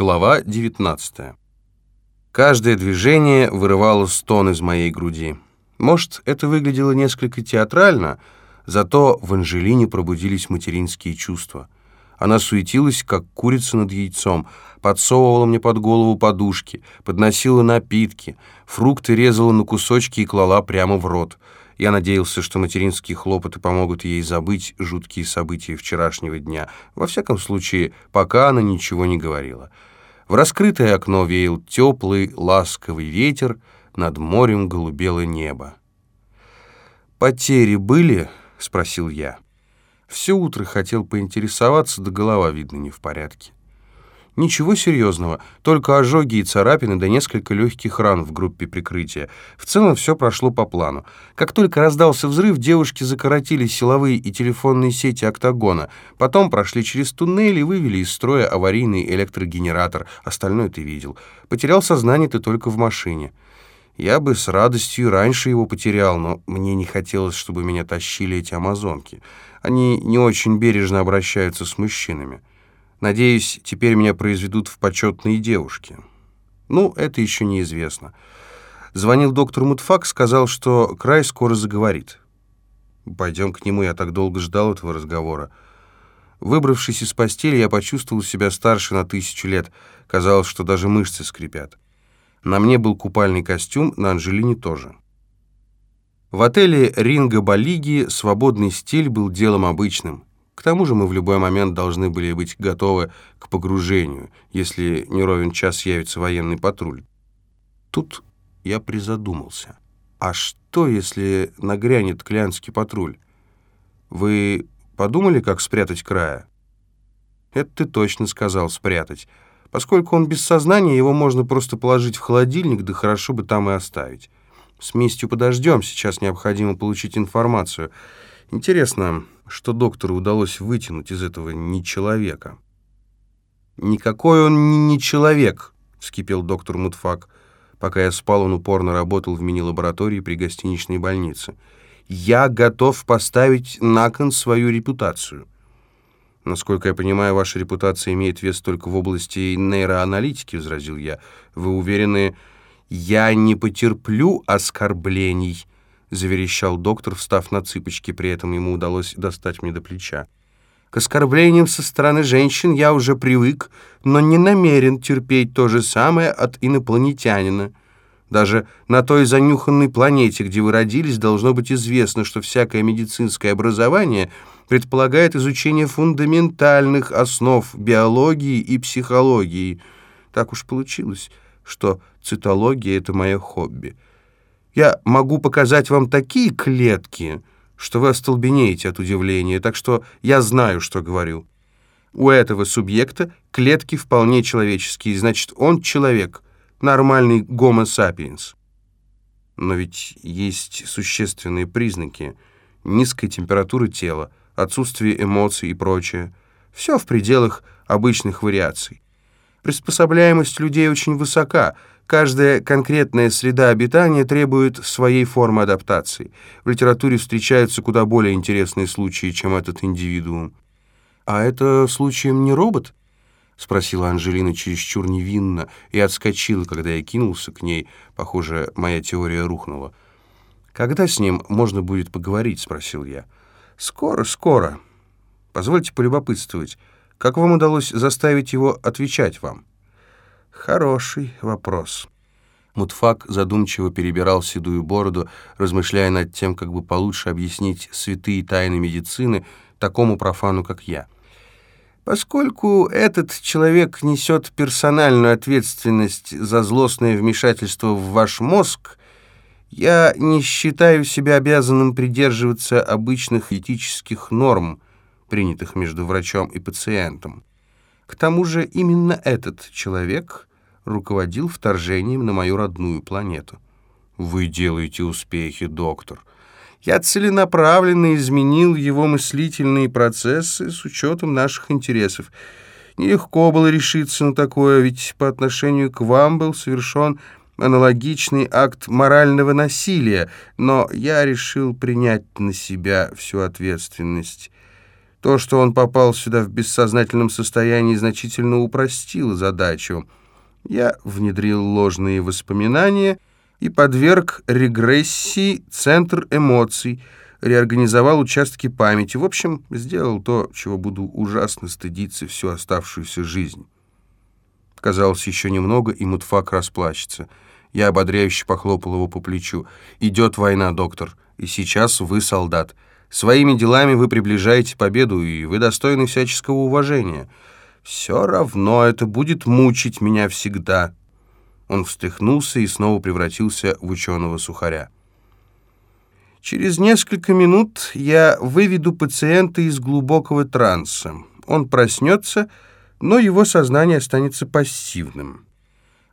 Глава 19. Каждое движение вырывало стон из моей груди. Может, это выглядело несколько театрально, зато в Анжелине пробудились материнские чувства. Она суетилась, как курица над яйцом, подсовывала мне под голову подушки, подносила напитки, фрукты резала на кусочки и клала прямо в рот. Я надеялся, что материнские хлопоты помогут ей забыть жуткие события вчерашнего дня. Во всяком случае, пока она ничего не говорила. В раскрытое окно веял теплый, ласковый ветер, над морем голубело небо. «Потери были?» — спросил я. Все утро хотел поинтересоваться, да голова, видно, не в порядке. Ничего серьезного, только ожоги и царапины, да несколько легких ран в группе прикрытия. В целом все прошло по плану. Как только раздался взрыв, девушки закоротили силовые и телефонные сети октагона. Потом прошли через туннель и вывели из строя аварийный электрогенератор. Остальное ты видел. Потерял сознание ты только в машине. Я бы с радостью раньше его потерял, но мне не хотелось, чтобы меня тащили эти амазонки. Они не очень бережно обращаются с мужчинами. Надеюсь, теперь меня произведут в почетные девушки. Ну, это еще неизвестно. Звонил доктор Мутфак, сказал, что край скоро заговорит. Пойдем к нему, я так долго ждал этого разговора. Выбравшись из постели, я почувствовал себя старше на тысячу лет. Казалось, что даже мышцы скрипят. На мне был купальный костюм, на Анжелине тоже. В отеле Ринга Балиги свободный стиль был делом обычным. К тому же мы в любой момент должны были быть готовы к погружению, если не ровен час явится военный патруль. Тут я призадумался. А что, если нагрянет клянский патруль? Вы подумали, как спрятать края? Это ты точно сказал, спрятать. Поскольку он без сознания, его можно просто положить в холодильник, да хорошо бы там и оставить. С местью подождем, сейчас необходимо получить информацию. Интересно, что доктору удалось вытянуть из этого нечеловека. «Никакой он не человек», — вскипел доктор Мутфак. Пока я спал, он упорно работал в мини-лаборатории при гостиничной больнице. «Я готов поставить на кон свою репутацию». «Насколько я понимаю, ваша репутация имеет вес только в области нейроаналитики», — возразил я. «Вы уверены...» «Я не потерплю оскорблений», — заверещал доктор, встав на цыпочки, при этом ему удалось достать мне до плеча. «К оскорблениям со стороны женщин я уже привык, но не намерен терпеть то же самое от инопланетянина. Даже на той занюханной планете, где вы родились, должно быть известно, что всякое медицинское образование предполагает изучение фундаментальных основ биологии и психологии. Так уж получилось, что цитология — это мое хобби». Я могу показать вам такие клетки, что вы остолбенеете от удивления, так что я знаю, что говорю. У этого субъекта клетки вполне человеческие, значит, он человек, нормальный гомо сапиенс. Но ведь есть существенные признаки. Низкая температура тела, отсутствие эмоций и прочее. Все в пределах обычных вариаций. Приспособляемость людей очень высока — Каждая конкретная среда обитания требует своей формы адаптации. В литературе встречаются куда более интересные случаи, чем этот индивидуум. «А это случаем не робот?» — спросила Анжелина чересчур невинно и отскочила, когда я кинулся к ней. Похоже, моя теория рухнула. «Когда с ним можно будет поговорить?» — спросил я. «Скоро, скоро. Позвольте полюбопытствовать. Как вам удалось заставить его отвечать вам?» Хороший вопрос. Мутфак задумчиво перебирал седую бороду, размышляя над тем, как бы получше объяснить святые тайны медицины такому профану, как я. Поскольку этот человек несет персональную ответственность за злостное вмешательство в ваш мозг, я не считаю себя обязанным придерживаться обычных этических норм, принятых между врачом и пациентом. К тому же именно этот человек руководил вторжением на мою родную планету. Вы делаете успехи, доктор. Я целенаправленно изменил его мыслительные процессы с учетом наших интересов. Нелегко было решиться на такое, ведь по отношению к вам был совершен аналогичный акт морального насилия, но я решил принять на себя всю ответственность. То, что он попал сюда в бессознательном состоянии, значительно упростило задачу. Я внедрил ложные воспоминания и подверг регрессии центр эмоций, реорганизовал участки памяти. В общем, сделал то, чего буду ужасно стыдиться всю оставшуюся жизнь. Казалось, еще немного, и Мутфак расплачется. Я ободряюще похлопал его по плечу. «Идет война, доктор, и сейчас вы солдат. Своими делами вы приближаете победу, и вы достойны всяческого уважения. Все равно это будет мучить меня всегда». Он встряхнулся и снова превратился в ученого сухаря. Через несколько минут я выведу пациента из глубокого транса. Он проснется, но его сознание останется пассивным.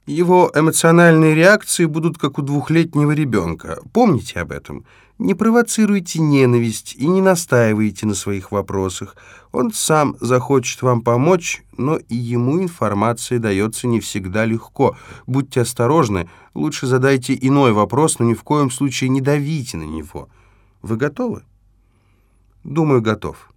Его эмоциональные реакции будут как у двухлетнего ребенка. Помните об этом. Не провоцируйте ненависть и не настаивайте на своих вопросах. Он сам захочет вам помочь, но и ему информация дается не всегда легко. Будьте осторожны, лучше задайте иной вопрос, но ни в коем случае не давите на него. Вы готовы? Думаю, готов.